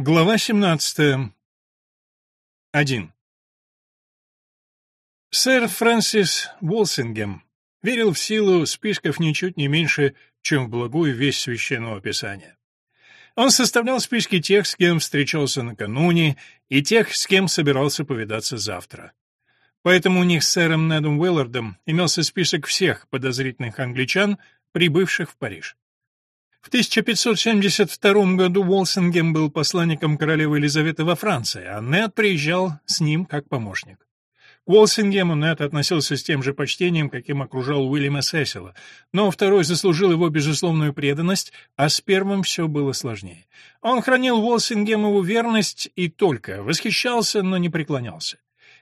Глава 17. 1. Сэр Фрэнсис Уолсингем верил в силу списков ничуть не меньше, чем в благую весть Священного Писания. Он составлял списки тех, с кем встречался накануне, и тех, с кем собирался повидаться завтра. Поэтому у них с сэром Недом Уиллардом имелся список всех подозрительных англичан, прибывших в Париж. В 1572 году Уолсингем был посланником королевы Елизаветы во Франции, а Нед приезжал с ним как помощник. К Уолсингему Нед относился с тем же почтением, каким окружал Уильяма Сесила, но второй заслужил его безусловную преданность, а с первым все было сложнее. Он хранил Уолсингемову верность и только, восхищался, но не преклонялся.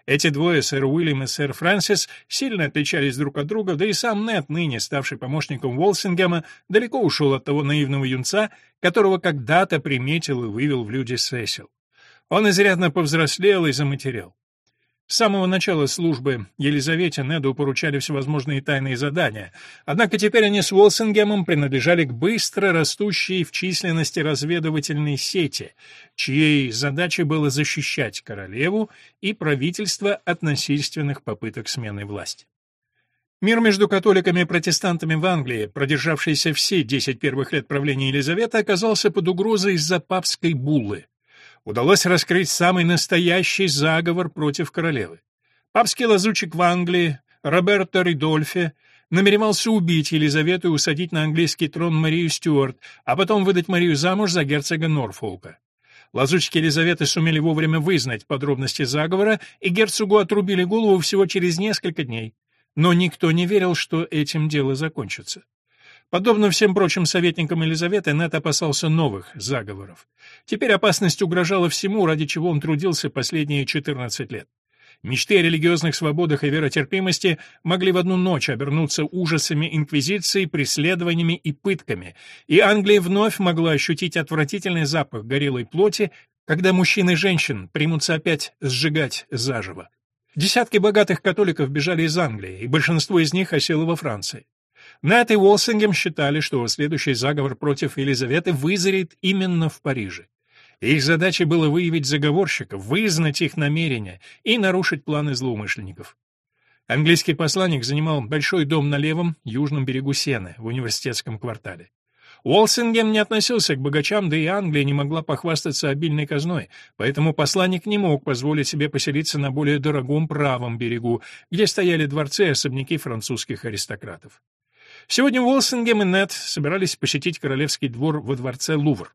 Эти двое, сэр Уильям и сэр Фрэнсис, сильно отличались друг от друга, да и сам Нед, ныне ставший помощником Уолсингема, далеко ушел от того наивного юнца, которого когда-то приметил и вывел в люди Сесил. Он изрядно повзрослел и заматерел. С самого начала службы Елизавете Неду поручали всевозможные тайные задания, однако теперь они с Уолсингемом принадлежали к быстро растущей в численности разведывательной сети, чьей задачей было защищать королеву и правительство от насильственных попыток смены власти. Мир между католиками и протестантами в Англии, продержавшийся все десять первых лет правления Елизаветы, оказался под угрозой из-за папской буллы удалось раскрыть самый настоящий заговор против королевы. Папский лазучик в Англии, Роберто Ридольфи, намеревался убить Елизавету и усадить на английский трон Марию Стюарт, а потом выдать Марию замуж за герцога Норфолка. Лазучики Елизаветы сумели вовремя вызнать подробности заговора, и герцогу отрубили голову всего через несколько дней. Но никто не верил, что этим дело закончится. Подобно всем прочим советникам Елизаветы, Нет опасался новых заговоров. Теперь опасность угрожала всему, ради чего он трудился последние 14 лет. Мечты о религиозных свободах и веротерпимости могли в одну ночь обернуться ужасами инквизиции, преследованиями и пытками, и Англия вновь могла ощутить отвратительный запах горелой плоти, когда мужчин и женщин примутся опять сжигать заживо. Десятки богатых католиков бежали из Англии, и большинство из них осело во Франции. Нэт и Уолсингем считали, что следующий заговор против Елизаветы вызрит именно в Париже. Их задачей было выявить заговорщиков, вызнать их намерения и нарушить планы злоумышленников. Английский посланник занимал большой дом на левом, южном берегу Сены, в университетском квартале. Уолсингем не относился к богачам, да и Англия не могла похвастаться обильной казной, поэтому посланник не мог позволить себе поселиться на более дорогом правом берегу, где стояли дворцы и особняки французских аристократов. Сегодня Уолсингем и Нед собирались посетить королевский двор во дворце Лувр.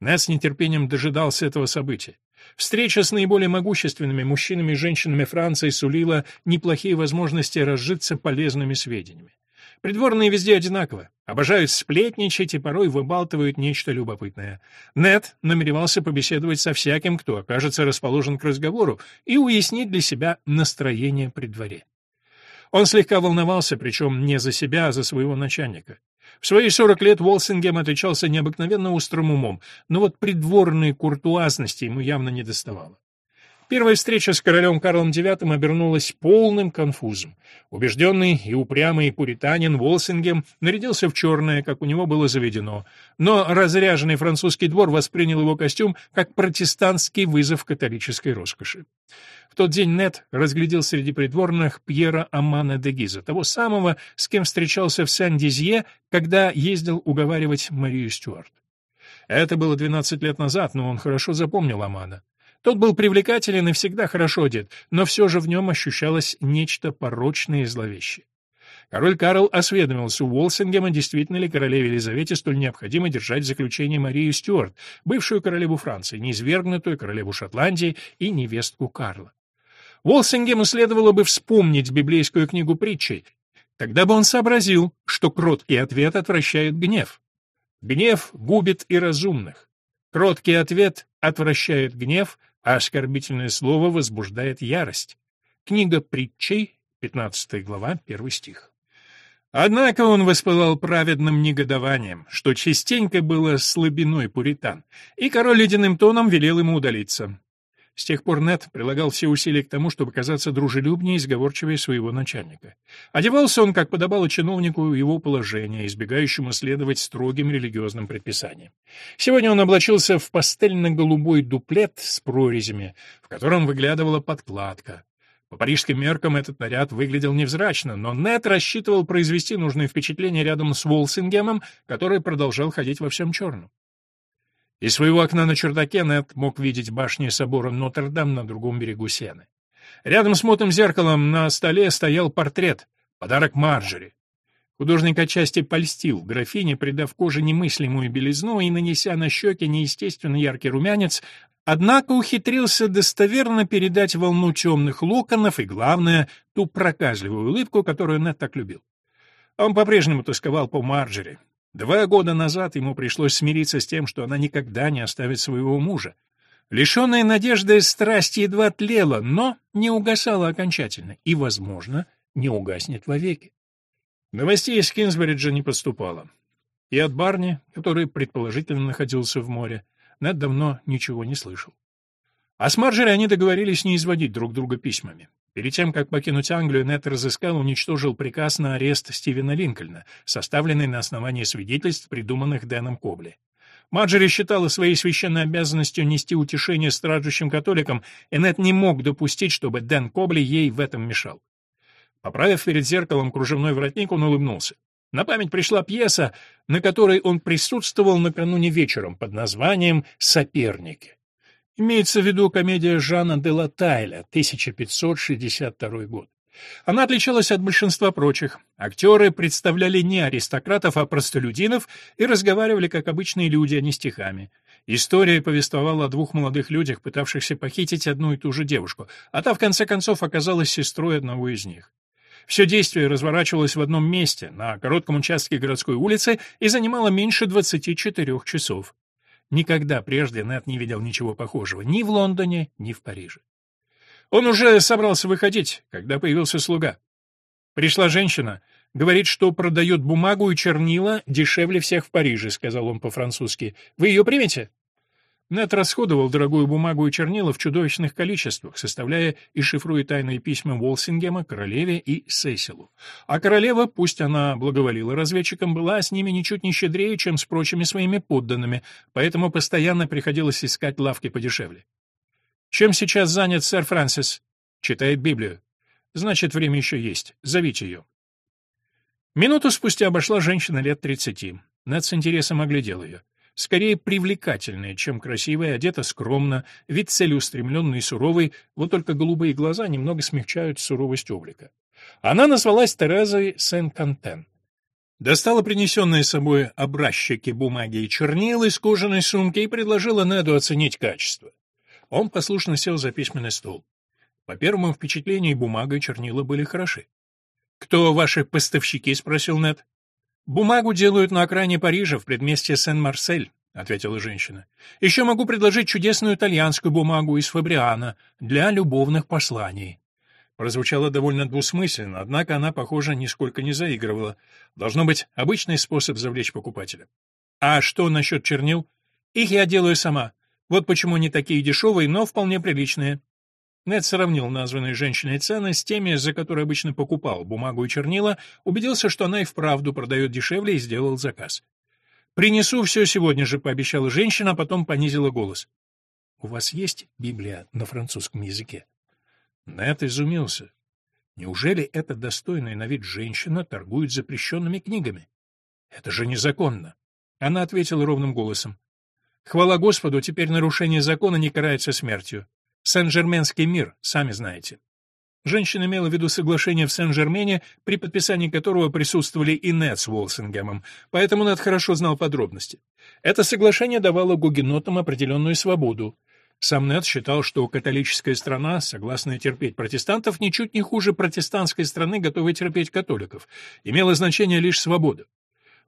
Нед с нетерпением дожидался этого события. Встреча с наиболее могущественными мужчинами и женщинами Франции сулила неплохие возможности разжиться полезными сведениями. Придворные везде одинаково, обожают сплетничать и порой выбалтывают нечто любопытное. Нед намеревался побеседовать со всяким, кто окажется расположен к разговору, и уяснить для себя настроение при дворе. Он слегка волновался, причем не за себя, а за своего начальника. В свои 40 лет Уолсингем отличался необыкновенно острым умом, но вот придворной куртуазности ему явно не доставало. Первая встреча с королем Карлом IX обернулась полным конфузом. Убежденный и упрямый пуританин Волсингем нарядился в черное, как у него было заведено, но разряженный французский двор воспринял его костюм как протестантский вызов католической роскоши. В тот день Нет разглядел среди придворных Пьера Амана де Гиза, того самого, с кем встречался в Сан-Дизье, когда ездил уговаривать Марию Стюарт. Это было 12 лет назад, но он хорошо запомнил Амана. Тот был привлекателен и всегда хорошо одет, но все же в нем ощущалось нечто порочное и зловещее. Король Карл осведомился у Уолсингема, действительно ли королеве Елизавете столь необходимо держать в заключении Марию Стюарт, бывшую королеву Франции, неизвергнутую королеву Шотландии и невестку Карла. Уолсингему следовало бы вспомнить библейскую книгу притчей, тогда бы он сообразил, что кроткий ответ отвращает гнев. Гнев губит и разумных. Кроткий ответ отвращает гнев, а оскорбительное слово возбуждает ярость. Книга притчей, 15 глава, 1 стих. Однако он воспылал праведным негодованием, что частенько было слабиной пуритан, и король ледяным тоном велел ему удалиться. С тех пор Нет прилагал все усилия к тому, чтобы казаться дружелюбнее и сговорчивее своего начальника. Одевался он, как подобало чиновнику его положения, избегающему следовать строгим религиозным предписаниям. Сегодня он облачился в пастельно-голубой дуплет с прорезями, в котором выглядывала подкладка. По парижским меркам этот наряд выглядел невзрачно, но Нет рассчитывал произвести нужное впечатление рядом с Волсингемом, который продолжал ходить во всем черном. Из своего окна на чердаке Нет мог видеть башни собора Нотр-Дам на другом берегу Сены. Рядом с мутным зеркалом на столе стоял портрет, подарок Марджери. Художник отчасти польстил графине, придав коже немыслимую белизну и нанеся на щеки неестественно яркий румянец, однако ухитрился достоверно передать волну темных локонов и, главное, ту проказливую улыбку, которую Нет так любил. Он по-прежнему тосковал по Марджери, Два года назад ему пришлось смириться с тем, что она никогда не оставит своего мужа. Лишенная надежды страсть едва тлела, но не угасала окончательно и, возможно, не угаснет вовеки. Новостей из Кинсбриджа не поступало. И от Барни, который предположительно находился в море, Нед давно ничего не слышал. А с Марджери они договорились не изводить друг друга письмами. Перед тем, как покинуть Англию, Нет разыскал и уничтожил приказ на арест Стивена Линкольна, составленный на основании свидетельств, придуманных Дэном Кобли. Маджери считала своей священной обязанностью нести утешение страждущим католикам, и Нет не мог допустить, чтобы Дэн Кобли ей в этом мешал. Поправив перед зеркалом кружевной воротник, он улыбнулся. На память пришла пьеса, на которой он присутствовал накануне вечером под названием «Соперники». Имеется в виду комедия Жана де Латайля, 1562 год. Она отличалась от большинства прочих. Актеры представляли не аристократов, а простолюдинов и разговаривали как обычные люди, а не стихами. История повествовала о двух молодых людях, пытавшихся похитить одну и ту же девушку, а та в конце концов оказалась сестрой одного из них. Все действие разворачивалось в одном месте, на коротком участке городской улицы, и занимало меньше 24 часов. Никогда прежде Нэт не видел ничего похожего ни в Лондоне, ни в Париже. Он уже собрался выходить, когда появился слуга. Пришла женщина, говорит, что продает бумагу и чернила дешевле всех в Париже, сказал он по-французски. Вы ее примете? Нет расходовал дорогую бумагу и чернила в чудовищных количествах, составляя и шифруя тайные письма Уолсингема, королеве и Сесилу. А королева, пусть она благоволила разведчикам, была с ними ничуть не щедрее, чем с прочими своими подданными, поэтому постоянно приходилось искать лавки подешевле. «Чем сейчас занят сэр Фрэнсис?» «Читает Библию». «Значит, время еще есть. Зовите ее». Минуту спустя обошла женщина лет тридцати. Нед с интересом оглядел ее скорее привлекательная, чем красивая, одета скромно, вид целеустремленный и суровый, вот только голубые глаза немного смягчают суровость облика. Она назвалась Терезой Сен-Кантен. Достала принесенные с собой образчики бумаги и чернил из кожаной сумки и предложила Неду оценить качество. Он послушно сел за письменный стол. По первому впечатлению бумага и чернила были хороши. «Кто ваши поставщики?» — спросил Нед. «Бумагу делают на окраине Парижа, в предместье Сен-Марсель», — ответила женщина. «Еще могу предложить чудесную итальянскую бумагу из Фабриана для любовных посланий». Прозвучало довольно двусмысленно, однако она, похоже, нисколько не заигрывала. Должно быть обычный способ завлечь покупателя. «А что насчет чернил?» «Их я делаю сама. Вот почему они такие дешевые, но вполне приличные». Нед сравнил названные женщиной цены с теми, за которые обычно покупал бумагу и чернила, убедился, что она и вправду продает дешевле, и сделал заказ. «Принесу все сегодня же», — пообещала женщина, а потом понизила голос. «У вас есть Библия на французском языке?» Нед изумился. Неужели эта достойная на вид женщина торгует запрещенными книгами? Это же незаконно. Она ответила ровным голосом. Хвала Господу, теперь нарушение закона не карается смертью. Сен-Жерменский мир, сами знаете. Женщина имела в виду соглашение в Сен-Жермене, при подписании которого присутствовали и Нед с Уолсингемом, поэтому Нед хорошо знал подробности. Это соглашение давало гугенотам определенную свободу. Сам Нед считал, что католическая страна, согласная терпеть протестантов, ничуть не хуже протестантской страны, готовой терпеть католиков. Имела значение лишь свобода.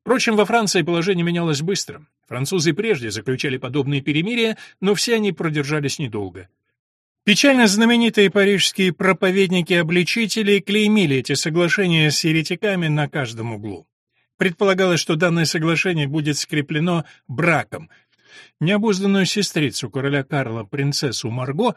Впрочем, во Франции положение менялось быстро. Французы прежде заключали подобные перемирия, но все они продержались недолго. Печально знаменитые парижские проповедники-обличители клеймили эти соглашения с еретиками на каждом углу. Предполагалось, что данное соглашение будет скреплено браком. Необузданную сестрицу короля Карла, принцессу Марго,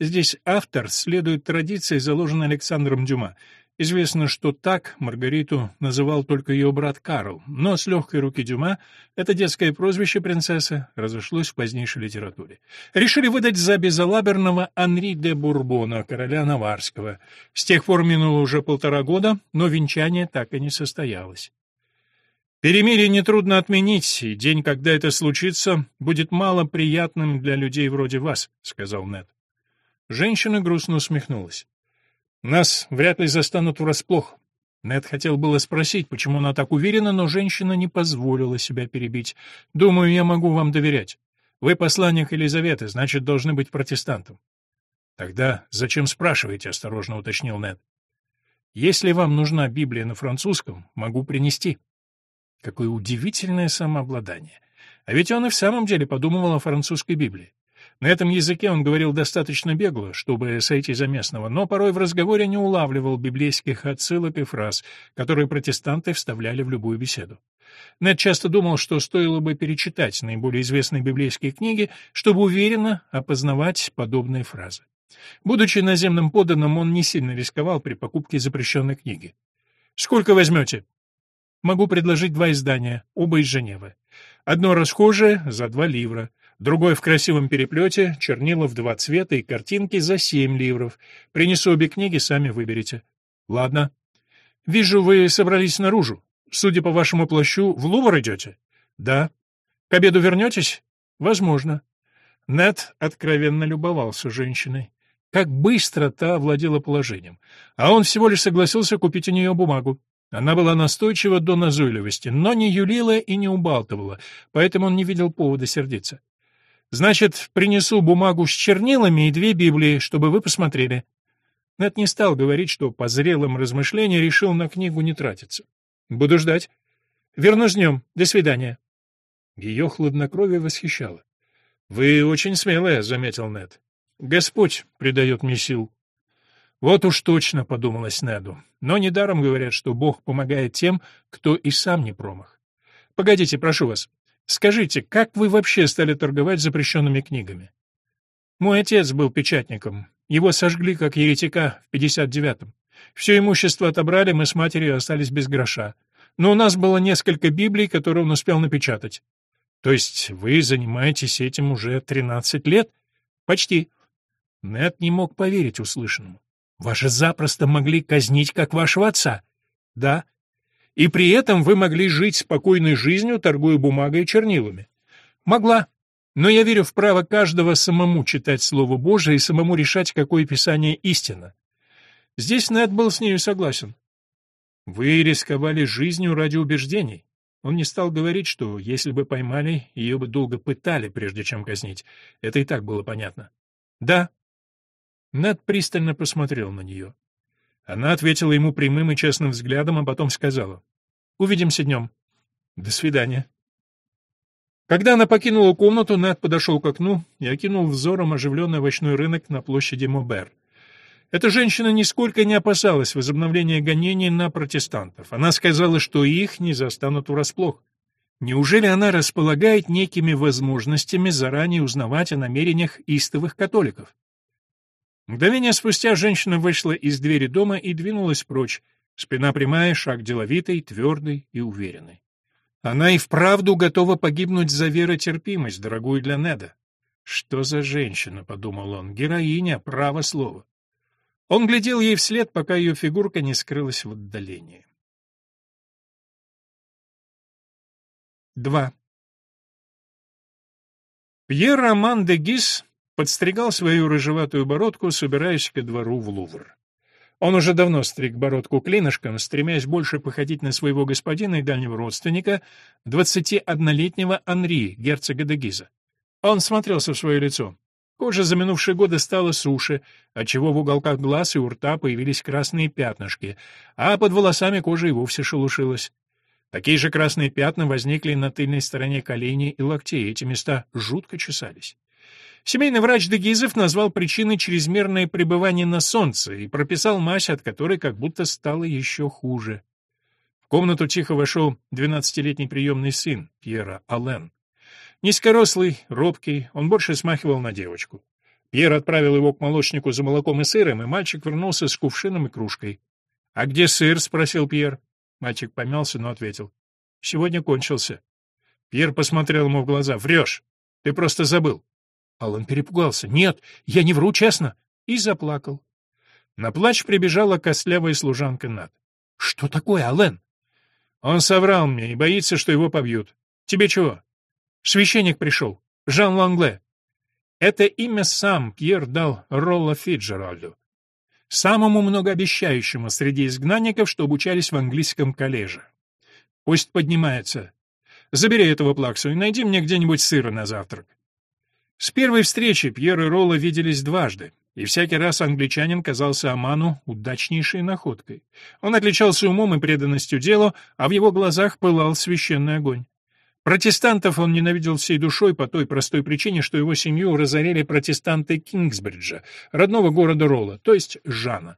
Здесь автор следует традиции, заложенной Александром Дюма. Известно, что так Маргариту называл только ее брат Карл, но с легкой руки Дюма это детское прозвище принцессы разошлось в позднейшей литературе. Решили выдать за безалаберного Анри де Бурбона, короля Наварского. С тех пор минуло уже полтора года, но венчание так и не состоялось. Перемирие нетрудно отменить, и день, когда это случится, будет мало приятным для людей вроде вас, сказал Нед. Женщина грустно усмехнулась. Нас вряд ли застанут врасплох. Нед хотел было спросить, почему она так уверена, но женщина не позволила себя перебить. Думаю, я могу вам доверять. Вы посланник Елизаветы, значит, должны быть протестантом. Тогда зачем спрашиваете, осторожно уточнил Нед. Если вам нужна Библия на французском, могу принести. Какое удивительное самообладание. А ведь он и в самом деле подумывал о французской Библии. На этом языке он говорил достаточно бегло, чтобы сойти за местного, но порой в разговоре не улавливал библейских отсылок и фраз, которые протестанты вставляли в любую беседу. Нед часто думал, что стоило бы перечитать наиболее известные библейские книги, чтобы уверенно опознавать подобные фразы. Будучи наземным подданным, он не сильно рисковал при покупке запрещенной книги. «Сколько возьмете?» «Могу предложить два издания, оба из Женевы. Одно расхожее за два ливра, Другой в красивом переплете, чернила в два цвета и картинки за семь ливров. Принесу обе книги, сами выберите. Ладно. Вижу, вы собрались наружу. Судя по вашему плащу, в Лувр идете? Да. К обеду вернетесь? Возможно. Нед откровенно любовался женщиной. Как быстро та овладела положением. А он всего лишь согласился купить у нее бумагу. Она была настойчива до назойливости, но не юлила и не убалтывала, поэтому он не видел повода сердиться. Значит, принесу бумагу с чернилами и две Библии, чтобы вы посмотрели. Нэт не стал говорить, что по зрелым размышлениям решил на книгу не тратиться. Буду ждать. Вернусь днем. До свидания. Ее хладнокровие восхищало. Вы очень смелая, заметил Нэт. Господь придает мне сил. Вот уж точно, подумалось Неду. Но недаром говорят, что Бог помогает тем, кто и сам не промах. Погодите, прошу вас. Скажите, как вы вообще стали торговать запрещенными книгами? Мой отец был печатником. Его сожгли как еретика в 59-м. Все имущество отобрали, мы с матерью остались без гроша. Но у нас было несколько Библий, которые он успел напечатать. То есть вы занимаетесь этим уже 13 лет? Почти. Нет не мог поверить услышанному. Же запросто могли казнить, как вашего отца. Да, и при этом вы могли жить спокойной жизнью, торгуя бумагой и чернилами. Могла. Но я верю в право каждого самому читать Слово Божие и самому решать, какое писание истина. Здесь Нед был с нею согласен. Вы рисковали жизнью ради убеждений. Он не стал говорить, что если бы поймали, ее бы долго пытали, прежде чем казнить. Это и так было понятно. Да. Нед пристально посмотрел на нее. Она ответила ему прямым и честным взглядом, а потом сказала. «Увидимся днем. До свидания». Когда она покинула комнату, Нед подошел к окну и окинул взором оживленный овощной рынок на площади Мобер. Эта женщина нисколько не опасалась возобновления гонений на протестантов. Она сказала, что их не застанут врасплох. Неужели она располагает некими возможностями заранее узнавать о намерениях истовых католиков? Мгновение спустя женщина вышла из двери дома и двинулась прочь, спина прямая, шаг деловитый, твердый и уверенный. Она и вправду готова погибнуть за веротерпимость, дорогую для Неда. «Что за женщина?» — подумал он. «Героиня, право слово». Он глядел ей вслед, пока ее фигурка не скрылась в отдалении. 2. Пьер Роман де Гис подстригал свою рыжеватую бородку, собираясь ко двору в Лувр. Он уже давно стриг бородку клинышком, стремясь больше походить на своего господина и дальнего родственника, 21-летнего Анри, герцога де Гиза. Он смотрелся в свое лицо. Кожа за минувшие годы стала суше, отчего в уголках глаз и у рта появились красные пятнышки, а под волосами кожа и вовсе шелушилась. Такие же красные пятна возникли на тыльной стороне коленей и локтей, эти места жутко чесались. Семейный врач Дегизов назвал причиной чрезмерное пребывание на солнце и прописал мазь, от которой как будто стало еще хуже. В комнату тихо вошел двенадцатилетний приемный сын Пьера Аллен. Низкорослый, робкий, он больше смахивал на девочку. Пьер отправил его к молочнику за молоком и сыром, и мальчик вернулся с кувшином и кружкой. «А где сыр?» — спросил Пьер. Мальчик помялся, но ответил. «Сегодня кончился». Пьер посмотрел ему в глаза. «Врешь! Ты просто забыл!» Аллан перепугался. «Нет, я не вру, честно!» И заплакал. На плач прибежала костлявая служанка Над. «Что такое, Аллен?» «Он соврал мне и боится, что его побьют. Тебе чего?» «Священник пришел. Жан Лангле». Это имя сам Пьер дал Ролло Фиджеральду, самому многообещающему среди изгнанников, что обучались в английском коллеже. «Пусть поднимается. Забери этого плаксу и найди мне где-нибудь сыра на завтрак». С первой встречи Пьер и Ролло виделись дважды. И всякий раз англичанин казался Аману удачнейшей находкой. Он отличался умом и преданностью делу, а в его глазах пылал священный огонь. Протестантов он ненавидел всей душой по той простой причине, что его семью разорили протестанты Кингсбриджа, родного города Ролла, то есть Жана.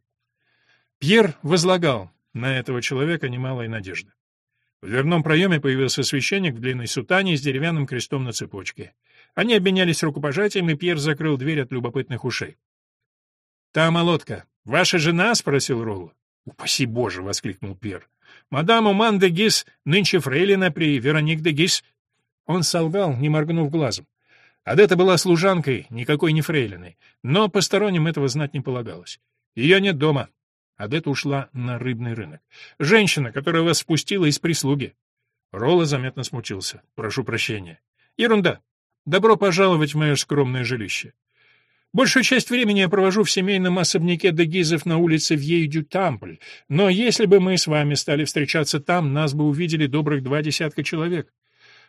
Пьер возлагал на этого человека немалой надежды. В дверном проеме появился священник в длинной сутане с деревянным крестом на цепочке. Они обменялись рукопожатием, и Пьер закрыл дверь от любопытных ушей. «Та молотка. Ваша жена?» — спросил Ролло. «Упаси Боже!» — воскликнул Пьер. «Мадам Уман де Гис нынче фрейлина при Вероник де Гис». Он солгал, не моргнув глазом. Адетта была служанкой, никакой не фрейлиной, но посторонним этого знать не полагалось. Ее нет дома. Адетта ушла на рыбный рынок. Женщина, которая вас спустила из прислуги. Ролла заметно смутился. «Прошу прощения». «Ерунда. Добро пожаловать в мое скромное жилище. Большую часть времени я провожу в семейном особняке Дегизов на улице Вьей-дю-Тампль, но если бы мы с вами стали встречаться там, нас бы увидели добрых два десятка человек.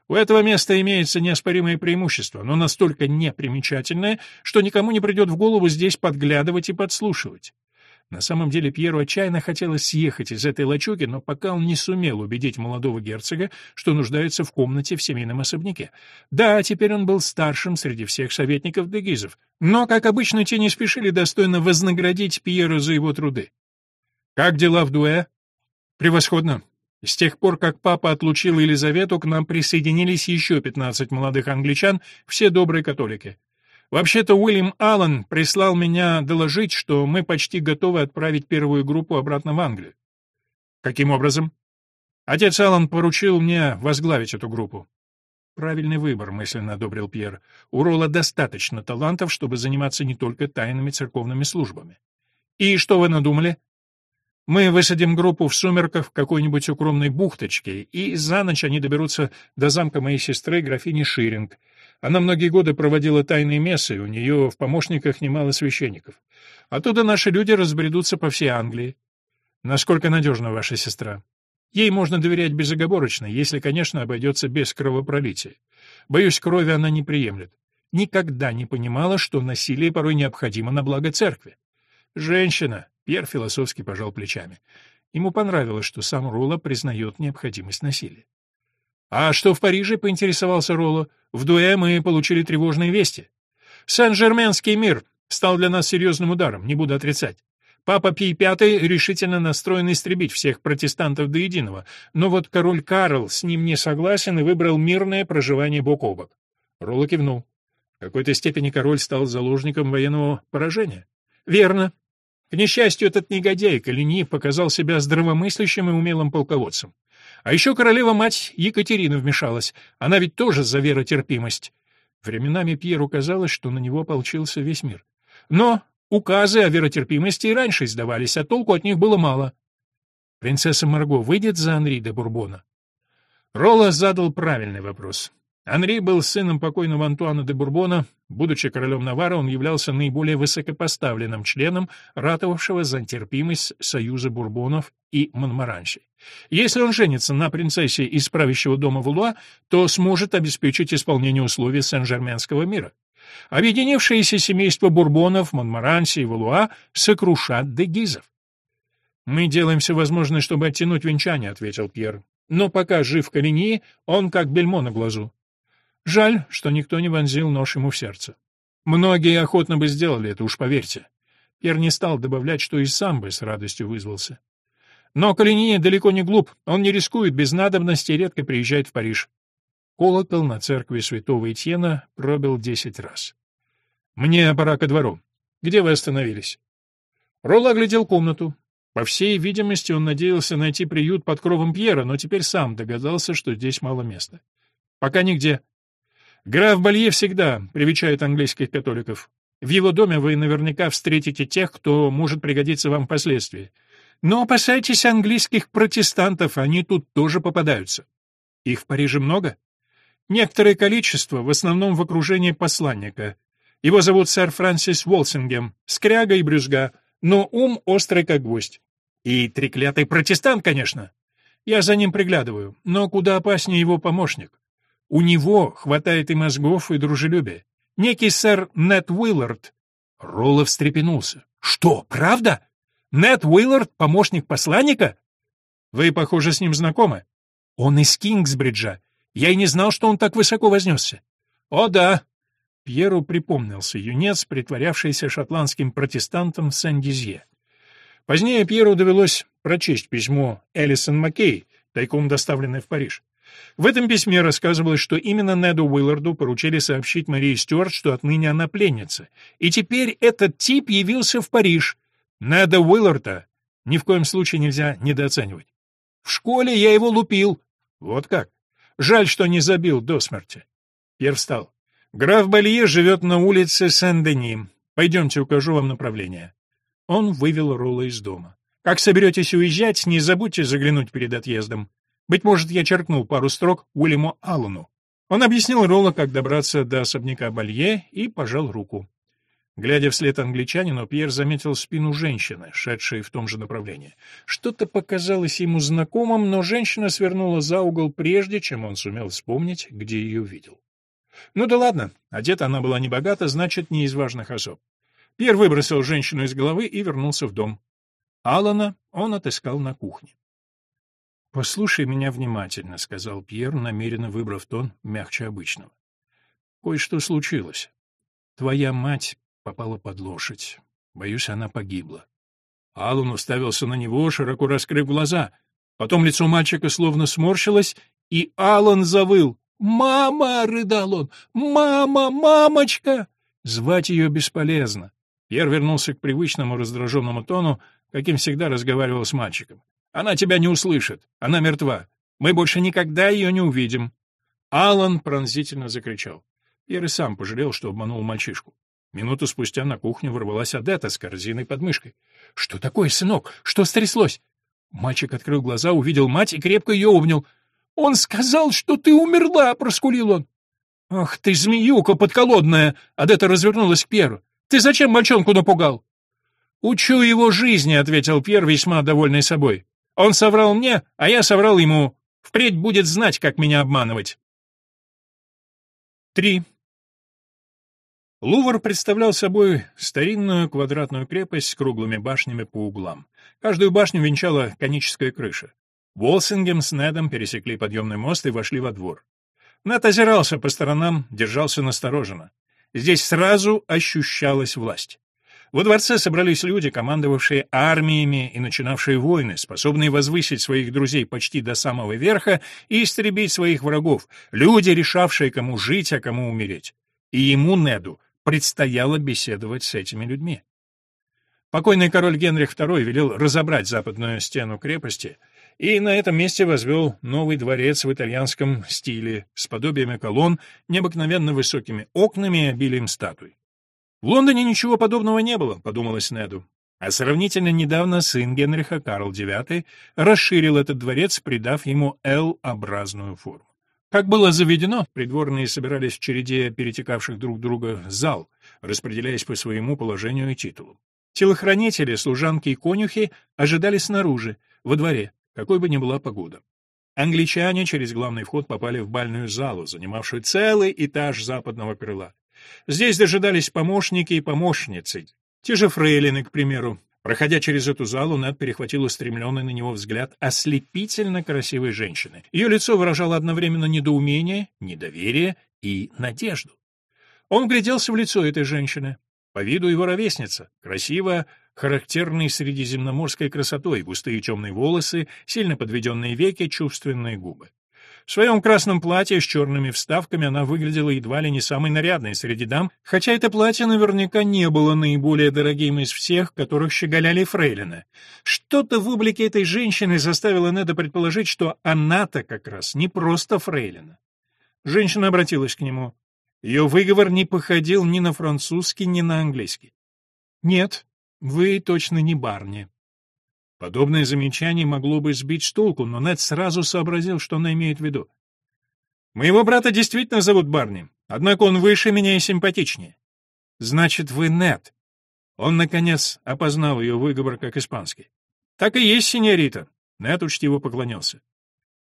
У этого места имеется неоспоримое преимущество, но настолько непримечательное, что никому не придет в голову здесь подглядывать и подслушивать. На самом деле Пьеру отчаянно хотелось съехать из этой лачуги, но пока он не сумел убедить молодого герцога, что нуждается в комнате в семейном особняке. Да, теперь он был старшим среди всех советников Дегизов, но, как обычно, те не спешили достойно вознаградить Пьера за его труды. «Как дела в Дуэ?» «Превосходно. С тех пор, как папа отлучил Елизавету, к нам присоединились еще 15 молодых англичан, все добрые католики. Вообще-то Уильям Аллен прислал меня доложить, что мы почти готовы отправить первую группу обратно в Англию. Каким образом? Отец Аллен поручил мне возглавить эту группу. Правильный выбор, мысленно одобрил Пьер. У Ролла достаточно талантов, чтобы заниматься не только тайными церковными службами. И что вы надумали? Мы высадим группу в сумерках в какой-нибудь укромной бухточке, и за ночь они доберутся до замка моей сестры, графини Ширинг. Она многие годы проводила тайные мессы, у нее в помощниках немало священников. Оттуда наши люди разбредутся по всей Англии. Насколько надежна ваша сестра? Ей можно доверять безоговорочно, если, конечно, обойдется без кровопролития. Боюсь, крови она не приемлет. Никогда не понимала, что насилие порой необходимо на благо церкви. Женщина, Пьер философски пожал плечами. Ему понравилось, что сам Ролло признает необходимость насилия. «А что в Париже?» — поинтересовался Ролло. «В Дуэ мы получили тревожные вести. Сен-Жерменский мир стал для нас серьезным ударом, не буду отрицать. Папа Пий V решительно настроен истребить всех протестантов до единого, но вот король Карл с ним не согласен и выбрал мирное проживание бок о бок. Ролло кивнул. В какой-то степени король стал заложником военного поражения. Верно. К несчастью, этот негодяй Калини показал себя здравомыслящим и умелым полководцем. А еще королева-мать Екатерина вмешалась. Она ведь тоже за веротерпимость. Временами Пьеру казалось, что на него ополчился весь мир. Но указы о веротерпимости и раньше издавались, а толку от них было мало. Принцесса Марго выйдет за Анри де Бурбона? Ролла задал правильный вопрос. Анри был сыном покойного Антуана де Бурбона. Будучи королем Навара, он являлся наиболее высокопоставленным членом, ратовавшего за терпимость союза Бурбонов и Монмаранси. Если он женится на принцессе из правящего дома Вулуа, то сможет обеспечить исполнение условий Сен-Жерменского мира. Объединившиеся семейства Бурбонов, Монмаранси и Вулуа сокрушат дегизов. «Мы делаем все возможное, чтобы оттянуть венчание», — ответил Пьер. «Но пока жив Калиньи, он как бельмо на глазу. Жаль, что никто не вонзил нож ему в сердце. Многие охотно бы сделали это, уж поверьте. Пьер не стал добавлять, что и сам бы с радостью вызвался. Но Калини далеко не глуп, он не рискует без надобности редко приезжает в Париж. Колокол на церкви святого Этьена пробил десять раз. Мне пора ко двору. Где вы остановились?» Ролл оглядел комнату. По всей видимости, он надеялся найти приют под кровом Пьера, но теперь сам догадался, что здесь мало места. «Пока нигде. Граф Балье всегда привечает английских католиков. В его доме вы наверняка встретите тех, кто может пригодиться вам впоследствии. Но опасайтесь английских протестантов, они тут тоже попадаются. Их в Париже много? Некоторое количество, в основном в окружении посланника. Его зовут сэр Фрэнсис Уолсингем, скряга и брюзга, но ум острый как гвоздь. И треклятый протестант, конечно. Я за ним приглядываю, но куда опаснее его помощник. У него хватает и мозгов, и дружелюбия. Некий сэр Нет Уиллард. Ролло встрепенулся. «Что, правда? Нет Уиллард — помощник посланника? Вы, похоже, с ним знакомы. Он из Кингсбриджа. Я и не знал, что он так высоко вознесся. О, да. Пьеру припомнился юнец, притворявшийся шотландским протестантом в Сен-Дизье. Позднее Пьеру довелось прочесть письмо Элисон Маккей, тайком доставленное в Париж. В этом письме рассказывалось, что именно Неду Уилларду поручили сообщить Марии Стюарт, что отныне она пленница. И теперь этот тип явился в Париж. Неда Уилларда ни в коем случае нельзя недооценивать. В школе я его лупил. Вот как. Жаль, что не забил до смерти. Пьер встал. Граф Балье живет на улице Сен-Дени. Пойдемте, укажу вам направление. Он вывел Ролла из дома. Как соберетесь уезжать, не забудьте заглянуть перед отъездом. Быть может, я черкнул пару строк Уильяму Аллану. Он объяснил Ролла, как добраться до особняка Балье, и пожал руку. Глядя вслед англичанину, Пьер заметил спину женщины, шедшей в том же направлении. Что-то показалось ему знакомым, но женщина свернула за угол прежде, чем он сумел вспомнить, где ее видел. Ну да ладно, одета она была небогата, значит, не из важных особ. Пьер выбросил женщину из головы и вернулся в дом. Алана он отыскал на кухне. «Послушай меня внимательно», — сказал Пьер, намеренно выбрав тон мягче обычного. «Кое-что случилось. Твоя мать попала под лошадь. Боюсь, она погибла». Аллан уставился на него, широко раскрыв глаза. Потом лицо мальчика словно сморщилось, и Аллан завыл. «Мама!» — рыдал он. «Мама! Мамочка!» Звать ее бесполезно. Пьер вернулся к привычному раздраженному тону, каким всегда разговаривал с мальчиком. Она тебя не услышит. Она мертва. Мы больше никогда ее не увидим. Алан пронзительно закричал. Пьер и сам пожалел, что обманул мальчишку. Минуту спустя на кухню ворвалась Адетта с корзиной под мышкой. «Что такое, сынок? Что стряслось?» Мальчик открыл глаза, увидел мать и крепко ее обнял. «Он сказал, что ты умерла!» — проскулил он. «Ах ты, змеюка подколодная!» — Адетта развернулась к Пьеру. «Ты зачем мальчонку напугал?» «Учу его жизни», — ответил Пьер, весьма довольный собой. Он соврал мне, а я соврал ему. Впредь будет знать, как меня обманывать. 3. Лувр представлял собой старинную квадратную крепость с круглыми башнями по углам. Каждую башню венчала коническая крыша. Волсингем с Недом пересекли подъемный мост и вошли во двор. Нед озирался по сторонам, держался настороженно. Здесь сразу ощущалась власть. Во дворце собрались люди, командовавшие армиями и начинавшие войны, способные возвысить своих друзей почти до самого верха и истребить своих врагов, люди, решавшие, кому жить, а кому умереть. И ему, Неду, предстояло беседовать с этими людьми. Покойный король Генрих II велел разобрать западную стену крепости и на этом месте возвел новый дворец в итальянском стиле с подобиями колонн, необыкновенно высокими окнами и обилием статуй. В Лондоне ничего подобного не было, подумалось Неду. А сравнительно недавно сын Генриха Карл IX расширил этот дворец, придав ему L-образную форму. Как было заведено, придворные собирались в череде перетекавших друг друга зал, распределяясь по своему положению и титулу. Телохранители, служанки и конюхи ожидали снаружи, во дворе, какой бы ни была погода. Англичане через главный вход попали в бальную залу, занимавшую целый этаж западного крыла. Здесь дожидались помощники и помощницы, те же фрейлины, к примеру. Проходя через эту залу, Нед перехватил устремленный на него взгляд ослепительно красивой женщины. Ее лицо выражало одновременно недоумение, недоверие и надежду. Он гляделся в лицо этой женщины. По виду его ровесница, красивая, характерной средиземноморской красотой, густые темные волосы, сильно подведенные веки, чувственные губы. В своем красном платье с черными вставками она выглядела едва ли не самой нарядной среди дам, хотя это платье наверняка не было наиболее дорогим из всех, которых щеголяли фрейлины. Что-то в облике этой женщины заставило Неда предположить, что она-то как раз не просто фрейлина. Женщина обратилась к нему. Ее выговор не походил ни на французский, ни на английский. «Нет, вы точно не Барни». Подобное замечание могло бы сбить с толку, но Нед сразу сообразил, что она имеет в виду. «Моего брата действительно зовут Барни, однако он выше меня и симпатичнее». «Значит, вы Нед». Он, наконец, опознал ее выговор как испанский. «Так и есть, синьорита». Нед учтиво поклонился.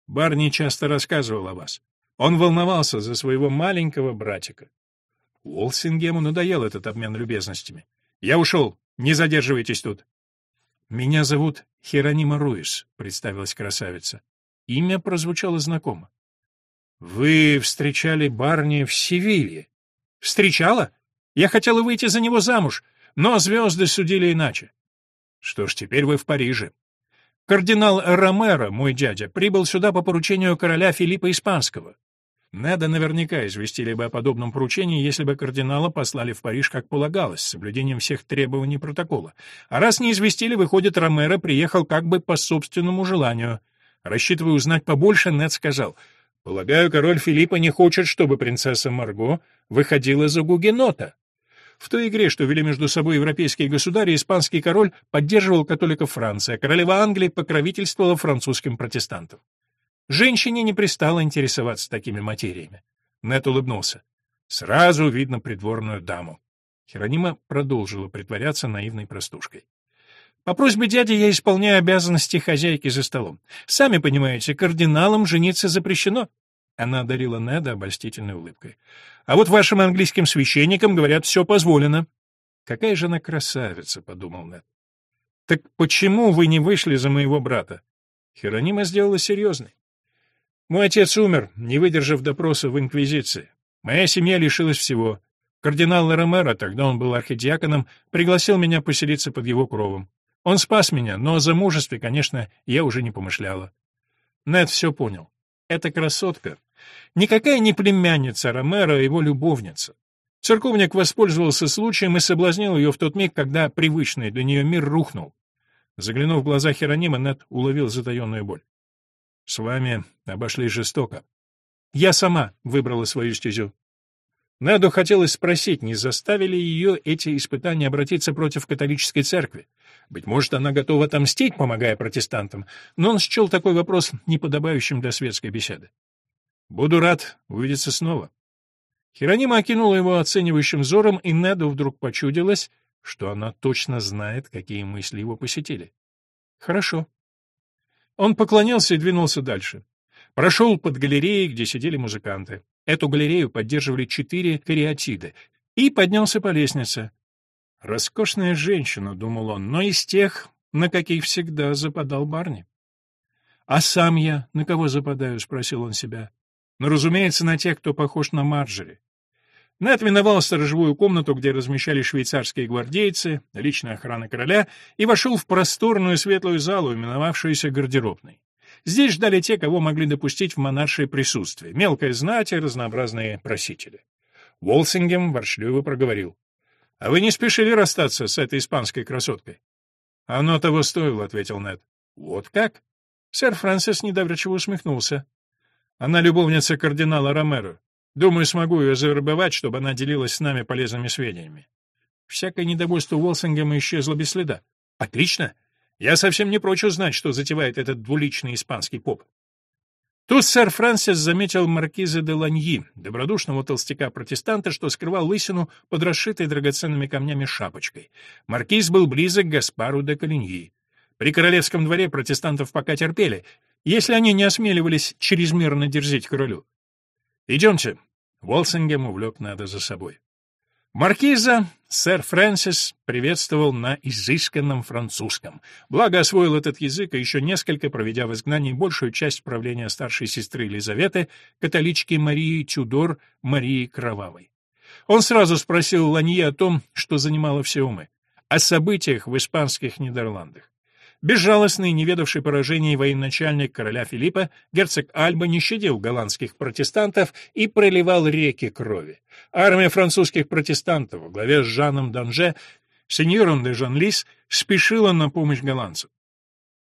«Барни часто рассказывал о вас. Он волновался за своего маленького братика». Уолсингему надоел этот обмен любезностями. «Я ушел. Не задерживайтесь тут». «Меня зовут Херонима Руис», — представилась красавица. Имя прозвучало знакомо. «Вы встречали Барни в Севилье?» «Встречала? Я хотела выйти за него замуж, но звезды судили иначе». «Что ж, теперь вы в Париже». «Кардинал Ромеро, мой дядя, прибыл сюда по поручению короля Филиппа Испанского. Неда наверняка известили бы о подобном поручении, если бы кардинала послали в Париж, как полагалось, с соблюдением всех требований протокола. А раз не известили, выходит, Ромеро приехал как бы по собственному желанию. Рассчитывая узнать побольше, Нед сказал, «Полагаю, король Филиппа не хочет, чтобы принцесса Марго выходила за гугенота». В той игре, что вели между собой европейские государи, испанский король поддерживал католиков Франции, а королева Англии покровительствовала французским протестантам. Женщине не пристало интересоваться такими материями. Нет улыбнулся. Сразу видно придворную даму. Херонима продолжила притворяться наивной простушкой. По просьбе дяди я исполняю обязанности хозяйки за столом. Сами понимаете, кардиналам жениться запрещено. Она одарила Неда обольстительной улыбкой. А вот вашим английским священникам, говорят, все позволено. Какая же она красавица, подумал Нед. Так почему вы не вышли за моего брата? Херонима сделала серьезный. Мой отец умер, не выдержав допроса в Инквизиции. Моя семья лишилась всего. Кардинал Ромеро, тогда он был архидиаконом, пригласил меня поселиться под его кровом. Он спас меня, но о замужестве, конечно, я уже не помышляла. Нед все понял. Эта красотка никакая не племянница Ромеро, а его любовница. Церковник воспользовался случаем и соблазнил ее в тот миг, когда привычный для нее мир рухнул. Заглянув в глаза Херонима, Нед уловил затаенную боль. С вами обошлись жестоко. Я сама выбрала свою стезю. Наду хотелось спросить, не заставили ее эти испытания обратиться против католической церкви. Быть может, она готова отомстить, помогая протестантам, но он счел такой вопрос неподобающим для светской беседы. «Буду рад увидеться снова». Херонима окинула его оценивающим взором, и Неду вдруг почудилось, что она точно знает, какие мысли его посетили. «Хорошо», он поклонился и двинулся дальше. Прошел под галереей, где сидели музыканты. Эту галерею поддерживали четыре кариатиды. И поднялся по лестнице. «Роскошная женщина», — думал он, — «но из тех, на каких всегда западал Барни». «А сам я на кого западаю?» — спросил он себя. «Ну, разумеется, на тех, кто похож на Марджери. Нэт миновал сторожевую комнату, где размещались швейцарские гвардейцы, личная охрана короля, и вошел в просторную светлую залу, именовавшуюся гардеробной. Здесь ждали те, кого могли допустить в монаршее присутствие, мелкое знать и разнообразные просители. Волсингем ворчливо проговорил. — А вы не спешили расстаться с этой испанской красоткой? — Оно того стоило, — ответил Нед. — Вот как? Сэр Фрэнсис недоверчиво усмехнулся. — Она любовница кардинала Ромеро. Думаю, смогу ее завербовать, чтобы она делилась с нами полезными сведениями. Всякое недовольство Уолсингема исчезло без следа. Отлично. Я совсем не прочь узнать, что затевает этот двуличный испанский поп. Тут сэр Фрэнсис заметил маркиза де Ланьи, добродушного толстяка-протестанта, что скрывал лысину под расшитой драгоценными камнями шапочкой. Маркиз был близок к Гаспару де Калиньи. При королевском дворе протестантов пока терпели, если они не осмеливались чрезмерно дерзить королю. «Идемте». Уолсингем увлек надо за собой. Маркиза сэр Фрэнсис приветствовал на изысканном французском. Благо освоил этот язык, и еще несколько, проведя в изгнании большую часть правления старшей сестры Елизаветы, католички Марии Тюдор, Марии Кровавой. Он сразу спросил Ланье о том, что занимало все умы, о событиях в испанских Нидерландах. Безжалостный, не ведавший поражений военачальник короля Филиппа, герцог Альба не щадил голландских протестантов и проливал реки крови. Армия французских протестантов во главе с Жаном Данже, сеньором де Жанлис, спешила на помощь голландцам.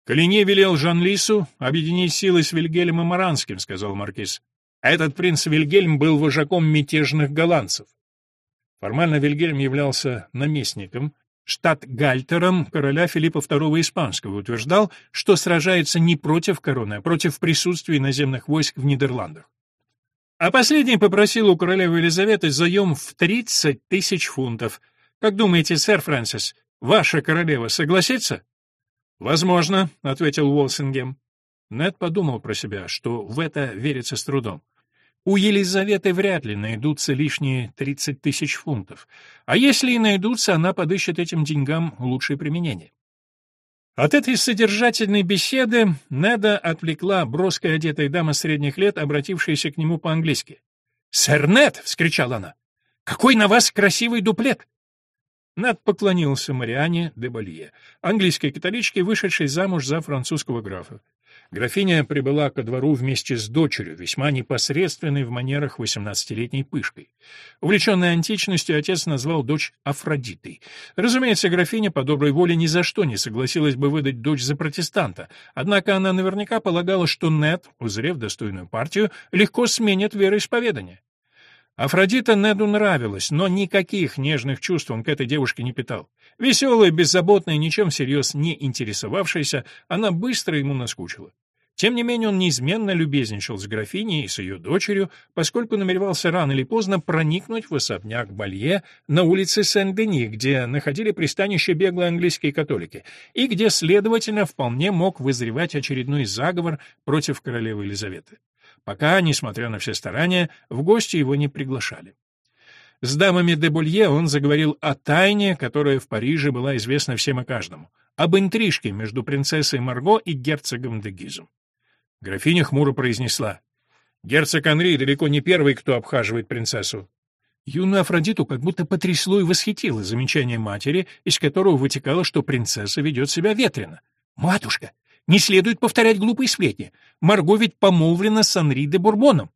«Калине велел Жан-Лису объединить силы с Вильгельмом Аранским», — сказал маркиз. А этот принц Вильгельм был вожаком мятежных голландцев. Формально Вильгельм являлся наместником, штат Гальтером короля Филиппа II Испанского утверждал, что сражается не против короны, а против присутствия иноземных войск в Нидерландах. А последний попросил у королевы Елизаветы заем в 30 тысяч фунтов. Как думаете, сэр Фрэнсис, ваша королева согласится? «Возможно», — ответил Уолсингем. Нед подумал про себя, что в это верится с трудом. У Елизаветы вряд ли найдутся лишние 30 тысяч фунтов. А если и найдутся, она подыщет этим деньгам лучшее применение. От этой содержательной беседы Неда отвлекла броская одетая дама средних лет, обратившаяся к нему по-английски. «Сэр Нед!» — вскричала она. «Какой на вас красивый дуплет! Над поклонился Мариане де Болье, английской католичке, вышедшей замуж за французского графа. Графиня прибыла ко двору вместе с дочерью, весьма непосредственной в манерах восемнадцатилетней пышкой. Увлеченный античностью, отец назвал дочь Афродитой. Разумеется, графиня по доброй воле ни за что не согласилась бы выдать дочь за протестанта, однако она наверняка полагала, что Нет, узрев достойную партию, легко сменит вероисповедание. Афродита Неду нравилась, но никаких нежных чувств он к этой девушке не питал. Веселая, беззаботная, ничем всерьез не интересовавшаяся, она быстро ему наскучила. Тем не менее, он неизменно любезничал с графиней и с ее дочерью, поскольку намеревался рано или поздно проникнуть в особняк Балье на улице Сен-Дени, где находили пристанище беглые английские католики, и где, следовательно, вполне мог вызревать очередной заговор против королевы Елизаветы пока, несмотря на все старания, в гости его не приглашали. С дамами де Булье он заговорил о тайне, которая в Париже была известна всем и каждому, об интрижке между принцессой Марго и герцогом де Гизом. Графиня хмуро произнесла, «Герцог Анри далеко не первый, кто обхаживает принцессу». Юную Афродиту как будто потрясло и восхитило замечание матери, из которого вытекало, что принцесса ведет себя ветрено. «Матушка, не следует повторять глупые сплетни. Марго ведь помолвлена с Анри де Бурбоном.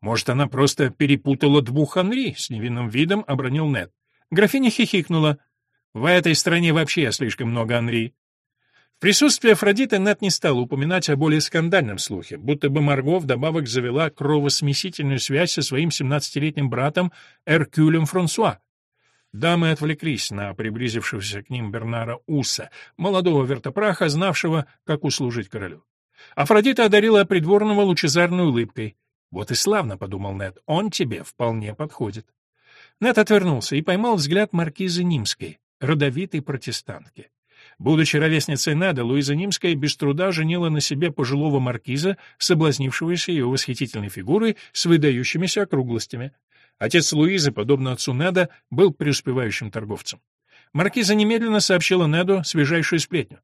Может, она просто перепутала двух Анри, с невинным видом обронил Нед. Графиня хихикнула. В этой стране вообще слишком много Анри. Присутствии Афродиты Нед не стал упоминать о более скандальном слухе, будто бы Марго вдобавок завела кровосмесительную связь со своим семнадцатилетним братом Эркюлем Франсуа, Дамы отвлеклись на приблизившегося к ним Бернара Уса, молодого вертопраха, знавшего, как услужить королю. Афродита одарила придворного лучезарной улыбкой. «Вот и славно», — подумал Нед, — «он тебе вполне подходит». Нед отвернулся и поймал взгляд маркизы Нимской, родовитой протестантки. Будучи ровесницей Неда, Луиза Нимская без труда женила на себе пожилого маркиза, соблазнившегося ее восхитительной фигурой с выдающимися округлостями. Отец Луизы, подобно отцу Неда, был преуспевающим торговцем. Маркиза немедленно сообщила Неду свежайшую сплетню.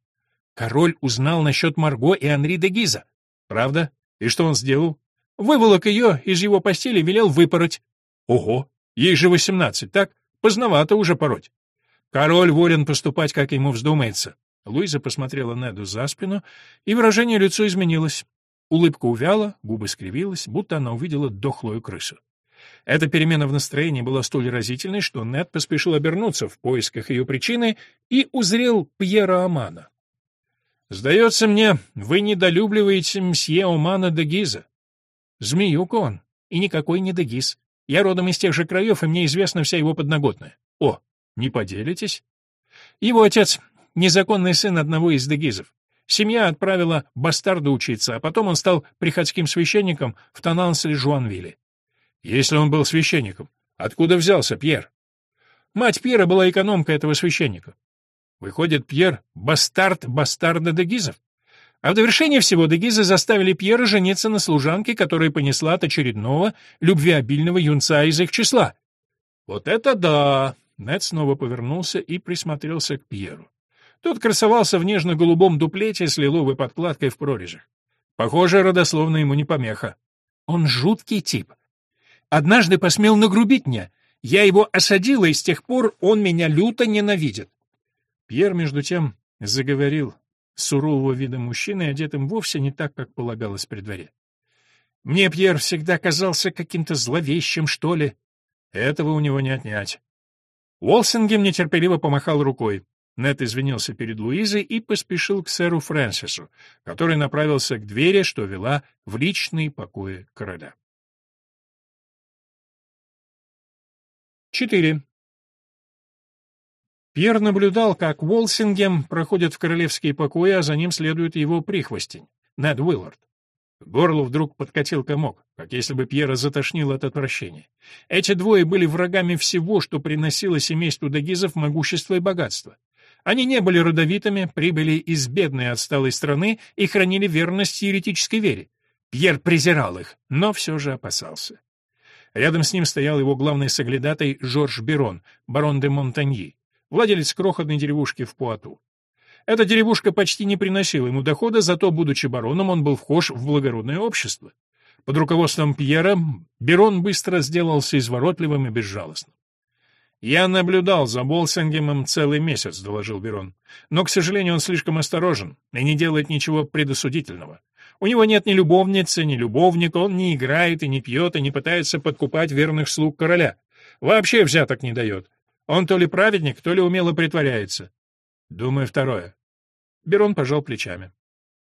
Король узнал насчет Марго и Анри де Гиза. Правда? И что он сделал? Выволок ее из его постели велел выпороть. Ого, ей же восемнадцать, так? Поздновато уже пороть. Король волен поступать, как ему вздумается. Луиза посмотрела Неду за спину, и выражение лица изменилось. Улыбка увяла, губы скривилась, будто она увидела дохлую крысу. Эта перемена в настроении была столь разительной, что Нед поспешил обернуться в поисках ее причины и узрел Пьера Амана. «Сдается мне, вы недолюбливаете мсье Омана де Гиза». «Змеюка он, и никакой не де Гиз. Я родом из тех же краев, и мне известна вся его подноготная». «О, не поделитесь?» «Его отец — незаконный сын одного из дегизов. Семья отправила бастарда учиться, а потом он стал приходским священником в Танансле-Жуанвилле. Если он был священником, откуда взялся Пьер? Мать Пьера была экономкой этого священника. Выходит, Пьер — бастард бастарда Дегизов. А в довершение всего Дегизы заставили Пьера жениться на служанке, которая понесла от очередного любвеобильного юнца из их числа. Вот это да! Нед снова повернулся и присмотрелся к Пьеру. Тот красовался в нежно-голубом дуплете с лиловой подкладкой в прорежах. Похоже, родословно ему не помеха. Он жуткий тип. Однажды посмел нагрубить мне. Я его осадила, и с тех пор он меня люто ненавидит. Пьер, между тем, заговорил сурового вида мужчиной, одетым вовсе не так, как полагалось при дворе. «Мне Пьер всегда казался каким-то зловещим, что ли. Этого у него не отнять». Уолсингем нетерпеливо помахал рукой. Нед извинился перед Луизой и поспешил к сэру Фрэнсису, который направился к двери, что вела в личные покои короля. 4. Пьер наблюдал, как Уолсингем проходит в королевские покои, а за ним следует его прихвостень, Нед Уиллард. К горлу вдруг подкатил комок, как если бы Пьера затошнило от отвращения. Эти двое были врагами всего, что приносило семейству Дегизов могущество и богатство. Они не были родовитыми, прибыли из бедной отсталой страны и хранили верность еретической вере. Пьер презирал их, но все же опасался. Рядом с ним стоял его главный соглядатай Жорж Берон, барон де Монтаньи, владелец крохотной деревушки в Пуату. Эта деревушка почти не приносила ему дохода, зато, будучи бароном, он был вхож в благородное общество. Под руководством Пьера Берон быстро сделался изворотливым и безжалостным. «Я наблюдал за Болсингемом целый месяц», — доложил Берон. «Но, к сожалению, он слишком осторожен и не делает ничего предосудительного. У него нет ни любовницы, ни любовника, он не играет и не пьет и не пытается подкупать верных слуг короля. Вообще взяток не дает. Он то ли праведник, то ли умело притворяется. Думаю, второе. Берон пожал плечами.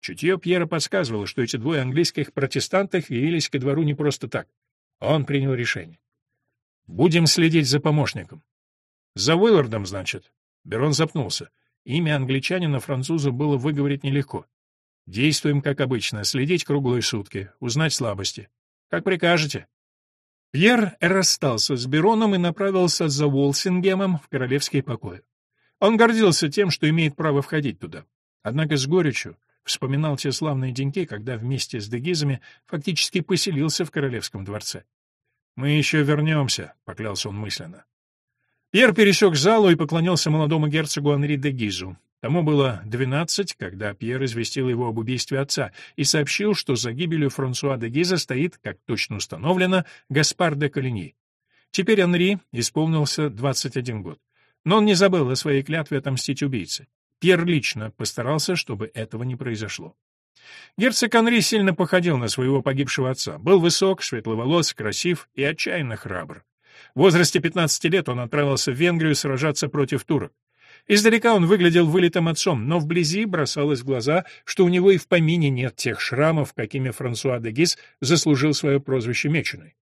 Чутье Пьера подсказывало, что эти двое английских протестантов явились ко двору не просто так. Он принял решение. Будем следить за помощником. За Уиллардом, значит. Берон запнулся. Имя англичанина французу было выговорить нелегко. Действуем как обычно, следить круглые сутки, узнать слабости. Как прикажете. Пьер расстался с Бероном и направился за Волсингемом в королевский покой. Он гордился тем, что имеет право входить туда. Однако с горечью вспоминал те славные деньки, когда вместе с дегизами фактически поселился в королевском дворце. «Мы еще вернемся», — поклялся он мысленно. Пьер пересек залу и поклонился молодому герцогу Анри де Гизу. Тому было двенадцать, когда Пьер известил его об убийстве отца и сообщил, что за гибелью Франсуа де Гиза стоит, как точно установлено, Гаспар де Калини. Теперь Анри исполнился 21 год. Но он не забыл о своей клятве отомстить убийце. Пьер лично постарался, чтобы этого не произошло. Герцог Анри сильно походил на своего погибшего отца. Был высок, светловолос, красив и отчаянно храбр. В возрасте 15 лет он отправился в Венгрию сражаться против турок. Издалека он выглядел вылитым отцом, но вблизи бросалось в глаза, что у него и в помине нет тех шрамов, какими Франсуа де Гис заслужил свое прозвище Меченый.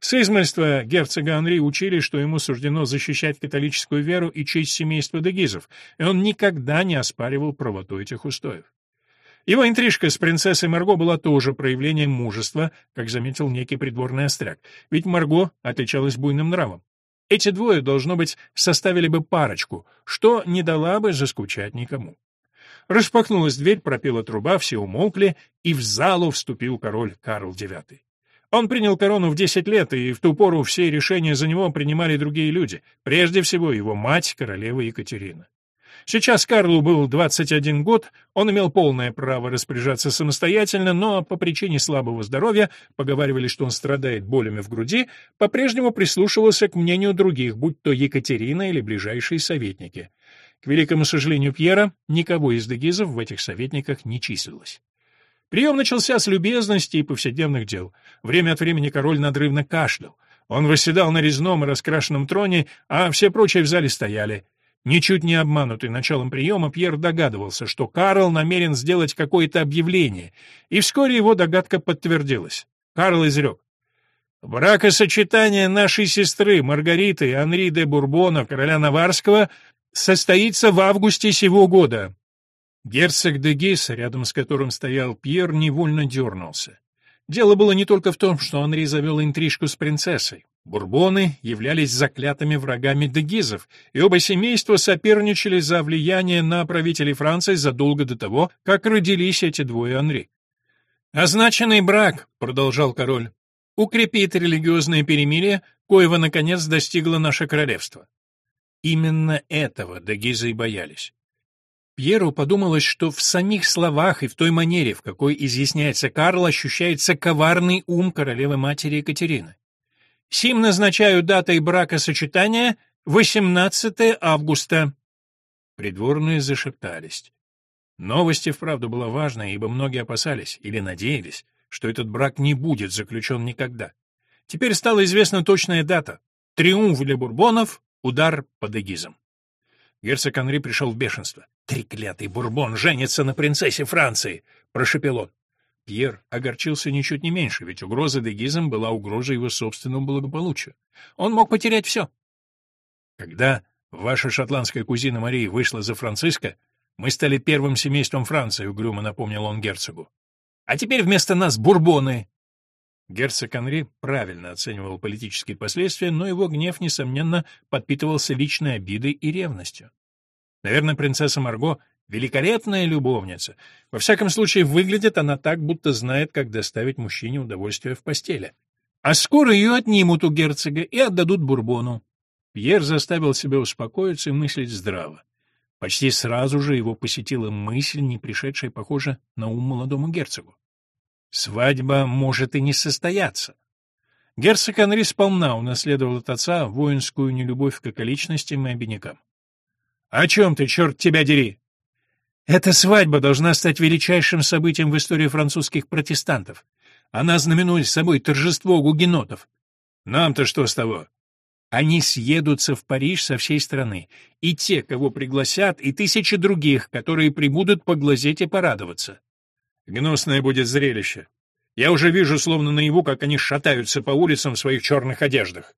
С измольства герцога Анри учили, что ему суждено защищать католическую веру и честь семейства Дегизов, и он никогда не оспаривал правоту этих устоев. Его интрижка с принцессой Марго была тоже проявлением мужества, как заметил некий придворный остряк, ведь Марго отличалась буйным нравом. Эти двое, должно быть, составили бы парочку, что не дала бы заскучать никому. Распахнулась дверь, пропела труба, все умолкли, и в залу вступил король Карл IX. Он принял корону в 10 лет, и в ту пору все решения за него принимали другие люди, прежде всего его мать, королева Екатерина. Сейчас Карлу был 21 год, он имел полное право распоряжаться самостоятельно, но по причине слабого здоровья, поговаривали, что он страдает болями в груди, по-прежнему прислушивался к мнению других, будь то Екатерина или ближайшие советники. К великому сожалению Пьера, никого из дегизов в этих советниках не числилось. Прием начался с любезности и повседневных дел. Время от времени король надрывно кашлял. Он восседал на резном и раскрашенном троне, а все прочие в зале стояли. Ничуть не обманутый началом приема, Пьер догадывался, что Карл намерен сделать какое-то объявление, и вскоре его догадка подтвердилась. Карл изрек. «Бракосочетание нашей сестры Маргариты Анри де Бурбона, короля Наварского, состоится в августе сего года. Герцог де Гейс, рядом с которым стоял Пьер, невольно дернулся. Дело было не только в том, что Анри завел интрижку с принцессой. Бурбоны являлись заклятыми врагами дегизов, и оба семейства соперничали за влияние на правителей Франции задолго до того, как родились эти двое Анри. «Означенный брак», — продолжал король, — «укрепит религиозное перемирие, коего, наконец, достигло наше королевство». Именно этого дегизы и боялись. Пьеру подумалось, что в самих словах и в той манере, в какой изъясняется Карл, ощущается коварный ум королевы-матери Екатерины. «Сим назначаю датой бракосочетания 18 августа». Придворные зашептались. Новость вправду была важной, ибо многие опасались или надеялись, что этот брак не будет заключен никогда. Теперь стала известна точная дата — триумф для бурбонов, удар под эгизом. Герцог Анри пришел в бешенство. «Треклятый бурбон женится на принцессе Франции!» — прошепел он. Пьер огорчился ничуть не меньше, ведь угроза дегизом была угрозой его собственному благополучию. Он мог потерять все. Когда ваша шотландская кузина Мария вышла за Франциска, мы стали первым семейством Франции, угрюмо напомнил он герцогу. А теперь вместо нас бурбоны. Герцог Анри правильно оценивал политические последствия, но его гнев, несомненно, подпитывался личной обидой и ревностью. Наверное, принцесса Марго — великолепная любовница. Во всяком случае, выглядит она так, будто знает, как доставить мужчине удовольствие в постели. А скоро ее отнимут у герцога и отдадут Бурбону. Пьер заставил себя успокоиться и мыслить здраво. Почти сразу же его посетила мысль, не пришедшая, похоже, на ум молодому герцогу. Свадьба может и не состояться. Герцог Анри сполна унаследовал от отца воинскую нелюбовь к околичностям и обинякам. — О чем ты, черт тебя дери? Эта свадьба должна стать величайшим событием в истории французских протестантов. Она знаменует собой торжество гугенотов. Нам-то что с того? Они съедутся в Париж со всей страны, и те, кого пригласят, и тысячи других, которые прибудут поглазеть и порадоваться. Гнусное будет зрелище. Я уже вижу, словно наяву, как они шатаются по улицам в своих черных одеждах.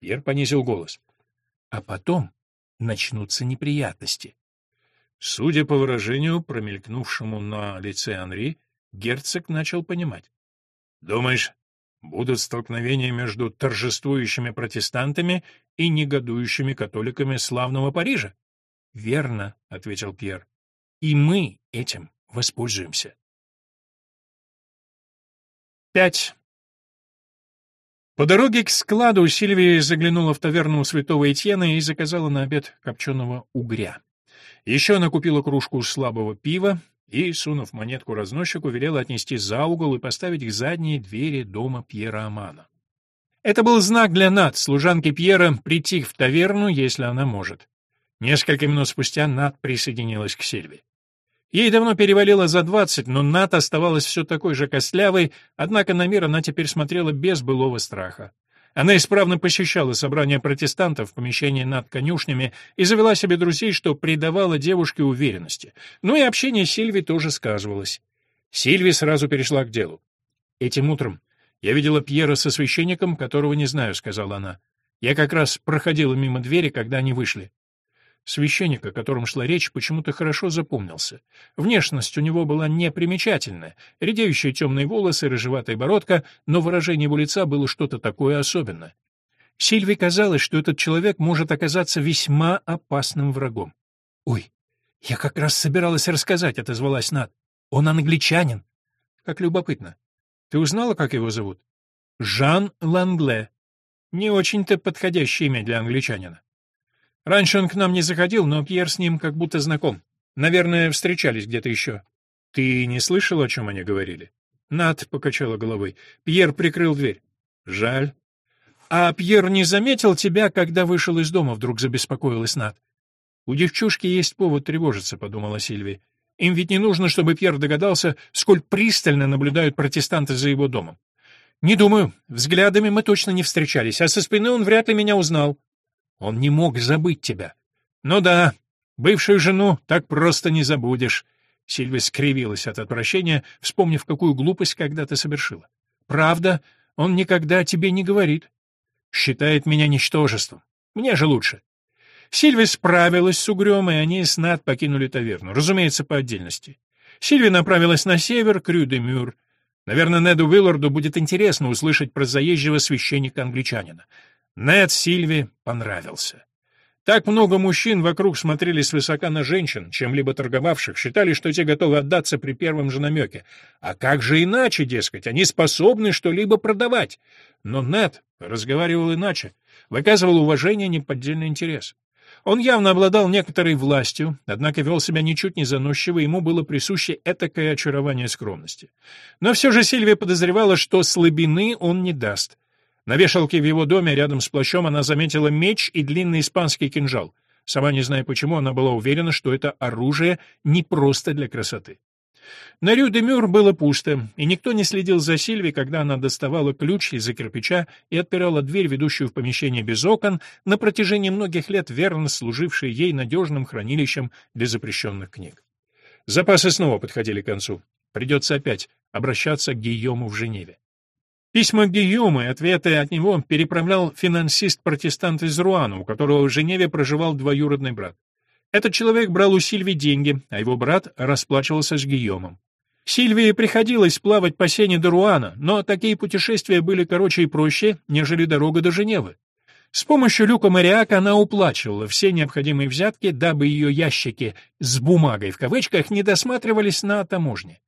Пьер понизил голос. А потом начнутся неприятности. Судя по выражению, промелькнувшему на лице Анри, герцог начал понимать. «Думаешь, будут столкновения между торжествующими протестантами и негодующими католиками славного Парижа?» «Верно», — ответил Пьер. «И мы этим воспользуемся». 5. По дороге к складу Сильвия заглянула в таверну святого Этьена и заказала на обед копченого угря. Еще она купила кружку слабого пива и, сунув монетку разносчику, велела отнести за угол и поставить к задней двери дома Пьера Амана. Это был знак для Над, служанки Пьера, прийти в таверну, если она может. Несколько минут спустя Над присоединилась к Сильвии. Ей давно перевалило за двадцать, но Нат оставалась все такой же костлявой, однако на мир она теперь смотрела без былого страха. Она исправно посещала собрания протестантов в помещении над конюшнями и завела себе друзей, что придавало девушке уверенности. Ну и общение с Сильви тоже сказывалось. Сильви сразу перешла к делу. «Этим утром я видела Пьера со священником, которого не знаю», — сказала она. «Я как раз проходила мимо двери, когда они вышли. Священник, о котором шла речь, почему-то хорошо запомнился. Внешность у него была непримечательная, редеющие темные волосы, рыжеватая бородка, но выражение его лица было что-то такое особенное. Сильве казалось, что этот человек может оказаться весьма опасным врагом. «Ой, я как раз собиралась рассказать», — отозвалась Над. «Он англичанин». «Как любопытно. Ты узнала, как его зовут?» «Жан Лангле. Не очень-то подходящее имя для англичанина». Раньше он к нам не заходил, но Пьер с ним как будто знаком. Наверное, встречались где-то еще. Ты не слышал, о чем они говорили? Над покачала головой. Пьер прикрыл дверь. Жаль. А Пьер не заметил тебя, когда вышел из дома, вдруг забеспокоилась Над. У девчушки есть повод тревожиться, подумала Сильви. Им ведь не нужно, чтобы Пьер догадался, сколь пристально наблюдают протестанты за его домом. Не думаю. Взглядами мы точно не встречались, а со спины он вряд ли меня узнал. Он не мог забыть тебя. Ну да, бывшую жену так просто не забудешь. Сильвия скривилась от отвращения, вспомнив, какую глупость когда-то совершила. Правда, он никогда о тебе не говорит. Считает меня ничтожеством. Мне же лучше. Сильвия справилась с угрём, и они с Над покинули таверну, разумеется, по отдельности. Сильвия направилась на север, к Рю-де-Мюр. Наверное, Неду Уилларду будет интересно услышать про заезжего священника-англичанина. Нед Сильви понравился. Так много мужчин вокруг смотрели свысока на женщин, чем-либо торговавших, считали, что те готовы отдаться при первом же намеке. А как же иначе, дескать, они способны что-либо продавать? Но Нед разговаривал иначе, выказывал уважение неподдельный интерес. Он явно обладал некоторой властью, однако вел себя ничуть не заносчиво, ему было присуще этакое очарование скромности. Но все же Сильвия подозревала, что слабины он не даст. На вешалке в его доме рядом с плащом она заметила меч и длинный испанский кинжал. Сама не зная почему, она была уверена, что это оружие не просто для красоты. На Рю-де-Мюр было пусто, и никто не следил за Сильви, когда она доставала ключ из-за кирпича и отпирала дверь, ведущую в помещение без окон, на протяжении многих лет верно служившей ей надежным хранилищем для запрещенных книг. Запасы снова подходили к концу. Придется опять обращаться к Гийому в Женеве. Письма Гийома и ответы от него переправлял финансист-протестант из Руана, у которого в Женеве проживал двоюродный брат. Этот человек брал у Сильви деньги, а его брат расплачивался с Гийомом. Сильвии приходилось плавать по сене до Руана, но такие путешествия были короче и проще, нежели дорога до Женевы. С помощью люка Мариака она уплачивала все необходимые взятки, дабы ее ящики с «бумагой» в кавычках не досматривались на таможне.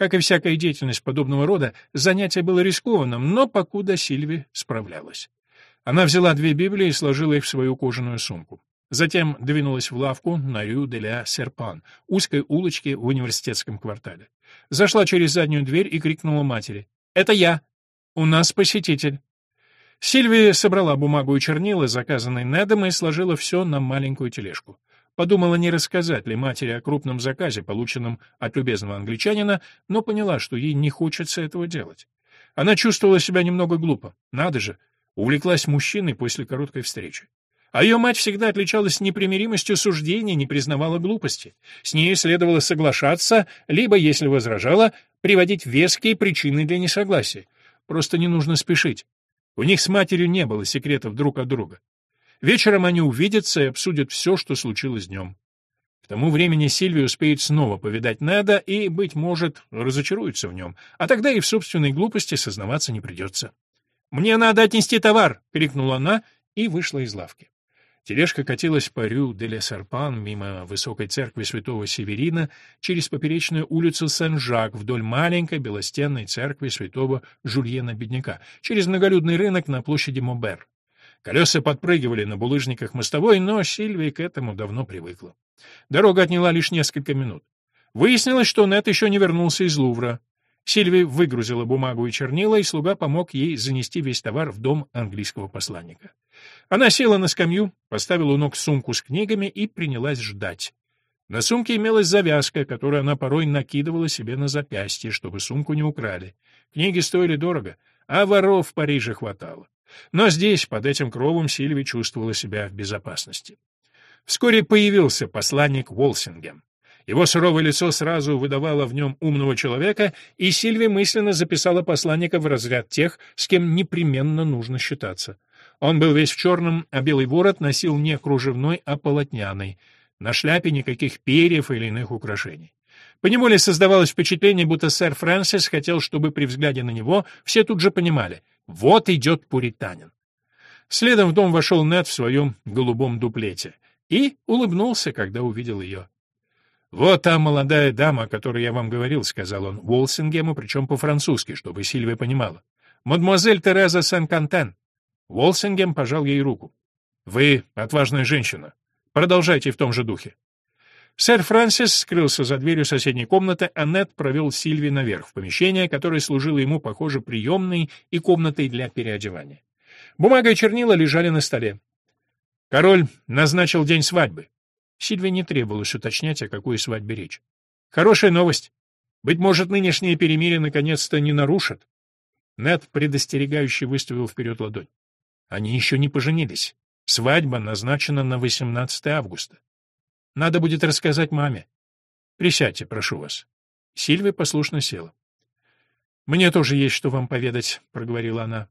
Как и всякая деятельность подобного рода, занятие было рискованным, но покуда Сильви справлялась. Она взяла две Библии и сложила их в свою кожаную сумку. Затем двинулась в лавку на Рю де ля Серпан, узкой улочке в университетском квартале. Зашла через заднюю дверь и крикнула матери. «Это я! У нас посетитель!» Сильвия собрала бумагу и чернила, заказанные Недом, и сложила все на маленькую тележку. Подумала, не рассказать ли матери о крупном заказе, полученном от любезного англичанина, но поняла, что ей не хочется этого делать. Она чувствовала себя немного глупо. Надо же, увлеклась мужчиной после короткой встречи. А ее мать всегда отличалась непримиримостью суждений, не признавала глупости. С ней следовало соглашаться, либо, если возражала, приводить веские причины для несогласия. Просто не нужно спешить. У них с матерью не было секретов друг от друга. Вечером они увидятся и обсудят все, что случилось днем. К тому времени Сильвия успеет снова повидать Неда и, быть может, разочаруется в нем, а тогда и в собственной глупости сознаваться не придется. «Мне надо отнести товар!» — крикнула она и вышла из лавки. Тележка катилась по Рю де ле Сарпан мимо высокой церкви святого Северина через поперечную улицу Сен-Жак вдоль маленькой белостенной церкви святого Жульена-Бедняка, через многолюдный рынок на площади Мобер. Колеса подпрыгивали на булыжниках мостовой, но Сильвия к этому давно привыкла. Дорога отняла лишь несколько минут. Выяснилось, что Нет еще не вернулся из Лувра. Сильвия выгрузила бумагу и чернила, и слуга помог ей занести весь товар в дом английского посланника. Она села на скамью, поставила у ног сумку с книгами и принялась ждать. На сумке имелась завязка, которую она порой накидывала себе на запястье, чтобы сумку не украли. Книги стоили дорого, а воров в Париже хватало. Но здесь, под этим кровом, Сильви чувствовала себя в безопасности. Вскоре появился посланник Волсингем. Его суровое лицо сразу выдавало в нем умного человека, и Сильви мысленно записала посланника в разряд тех, с кем непременно нужно считаться. Он был весь в черном, а белый ворот носил не кружевной, а полотняный. На шляпе никаких перьев или иных украшений. Поневоле создавалось впечатление, будто сэр Фрэнсис хотел, чтобы при взгляде на него все тут же понимали — вот идет пуританин. Следом в дом вошел Нед в своем голубом дуплете и улыбнулся, когда увидел ее. «Вот та молодая дама, о которой я вам говорил», — сказал он Уолсингему, причем по-французски, чтобы Сильвия понимала. «Мадемуазель Тереза Сен-Кантен». Уолсингем пожал ей руку. «Вы отважная женщина. Продолжайте в том же духе». Сэр Фрэнсис скрылся за дверью соседней комнаты, а Нед провел Сильви наверх, в помещение, которое служило ему, похоже, приемной и комнатой для переодевания. Бумага и чернила лежали на столе. Король назначил день свадьбы. Сильве не требовалось уточнять, о какой свадьбе речь. Хорошая новость. Быть может, нынешние перемирие наконец-то не нарушат. Нед предостерегающе выставил вперед ладонь. Они еще не поженились. Свадьба назначена на 18 августа. Надо будет рассказать маме. Присядьте, прошу вас. Сильвия послушно села. «Мне тоже есть что вам поведать», — проговорила она.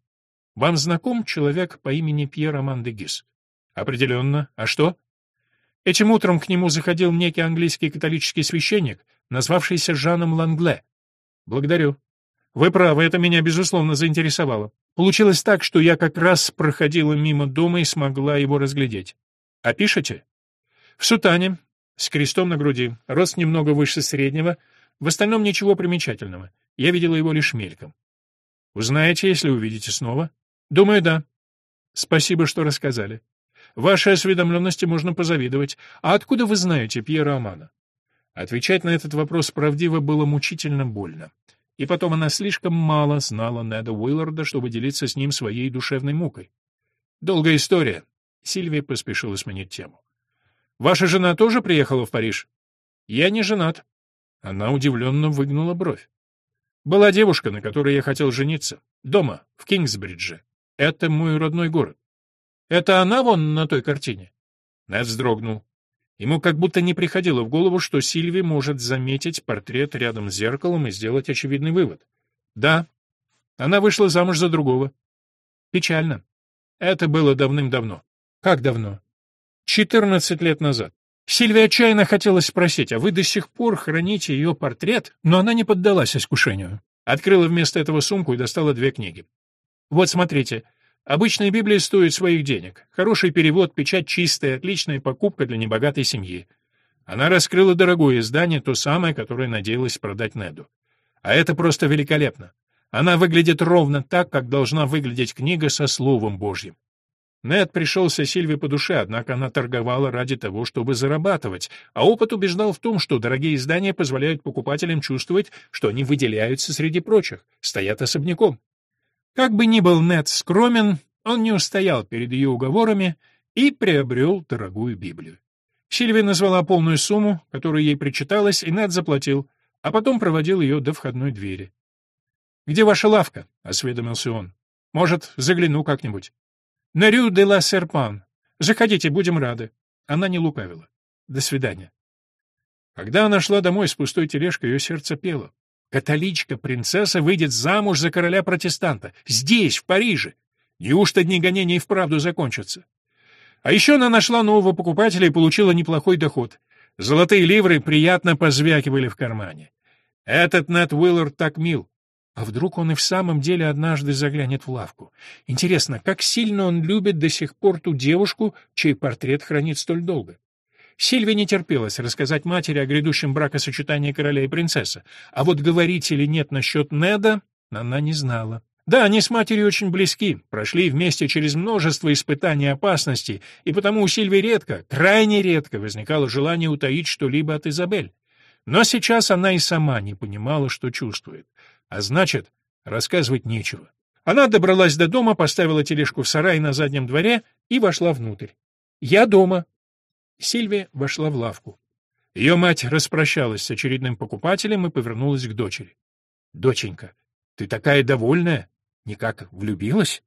«Вам знаком человек по имени Пьер Аман де Гис?» «Определенно. А что?» Этим утром к нему заходил некий английский католический священник, назвавшийся Жаном Лангле. Благодарю. Вы правы, это меня, безусловно, заинтересовало. Получилось так, что я как раз проходила мимо дома и смогла его разглядеть. Опишите? В сутане, с крестом на груди, рост немного выше среднего, в остальном ничего примечательного. Я видела его лишь мельком. Узнаете, если увидите снова? Думаю, да. Спасибо, что рассказали. Вашей осведомленности можно позавидовать. А откуда вы знаете Пьера Амана? Отвечать на этот вопрос правдиво было мучительно больно. И потом она слишком мало знала Неда Уилларда, чтобы делиться с ним своей душевной мукой. Долгая история. Сильвия поспешила сменить тему. Ваша жена тоже приехала в Париж? Я не женат. Она удивленно выгнула бровь. Была девушка, на которой я хотел жениться. Дома, в Кингсбридже. Это мой родной город. Это она вон на той картине? Нед вздрогнул. Ему как будто не приходило в голову, что Сильви может заметить портрет рядом с зеркалом и сделать очевидный вывод. Да, она вышла замуж за другого. Печально. Это было давным-давно. Как давно? Четырнадцать лет назад. Сильвия отчаянно хотела спросить, а вы до сих пор храните ее портрет? Но она не поддалась искушению. Открыла вместо этого сумку и достала две книги. Вот смотрите, Обычная Библия стоит своих денег. Хороший перевод, печать чистая, отличная покупка для небогатой семьи. Она раскрыла дорогое издание, то самое, которое надеялась продать Неду. А это просто великолепно. Она выглядит ровно так, как должна выглядеть книга со Словом Божьим. Нед пришелся Сильве по душе, однако она торговала ради того, чтобы зарабатывать, а опыт убеждал в том, что дорогие издания позволяют покупателям чувствовать, что они выделяются среди прочих, стоят особняком. Как бы ни был Нед скромен, он не устоял перед ее уговорами и приобрел дорогую Библию. Сильвия назвала полную сумму, которая ей причиталась, и Нед заплатил, а потом проводил ее до входной двери. «Где ваша лавка?» — осведомился он. «Может, загляну как-нибудь?» «На Рю де ла Серпан. Заходите, будем рады». Она не лукавила. «До свидания». Когда она шла домой с пустой тележкой, ее сердце пело. Католичка-принцесса выйдет замуж за короля-протестанта. Здесь, в Париже. Неужто дни гонений вправду закончатся? А еще она нашла нового покупателя и получила неплохой доход. Золотые ливры приятно позвякивали в кармане. Этот Нэт Уиллард так мил. А вдруг он и в самом деле однажды заглянет в лавку? Интересно, как сильно он любит до сих пор ту девушку, чей портрет хранит столь долго? Сильве не терпелось рассказать матери о грядущем бракосочетании короля и принцессы, а вот говорить или нет насчет Неда она не знала. Да, они с матерью очень близки, прошли вместе через множество испытаний и опасностей, и потому у Сильвии редко, крайне редко возникало желание утаить что-либо от Изабель. Но сейчас она и сама не понимала, что чувствует. А значит, рассказывать нечего. Она добралась до дома, поставила тележку в сарай на заднем дворе и вошла внутрь. «Я дома», Сильвия вошла в лавку. Ее мать распрощалась с очередным покупателем и повернулась к дочери. «Доченька, ты такая довольная? Никак влюбилась?»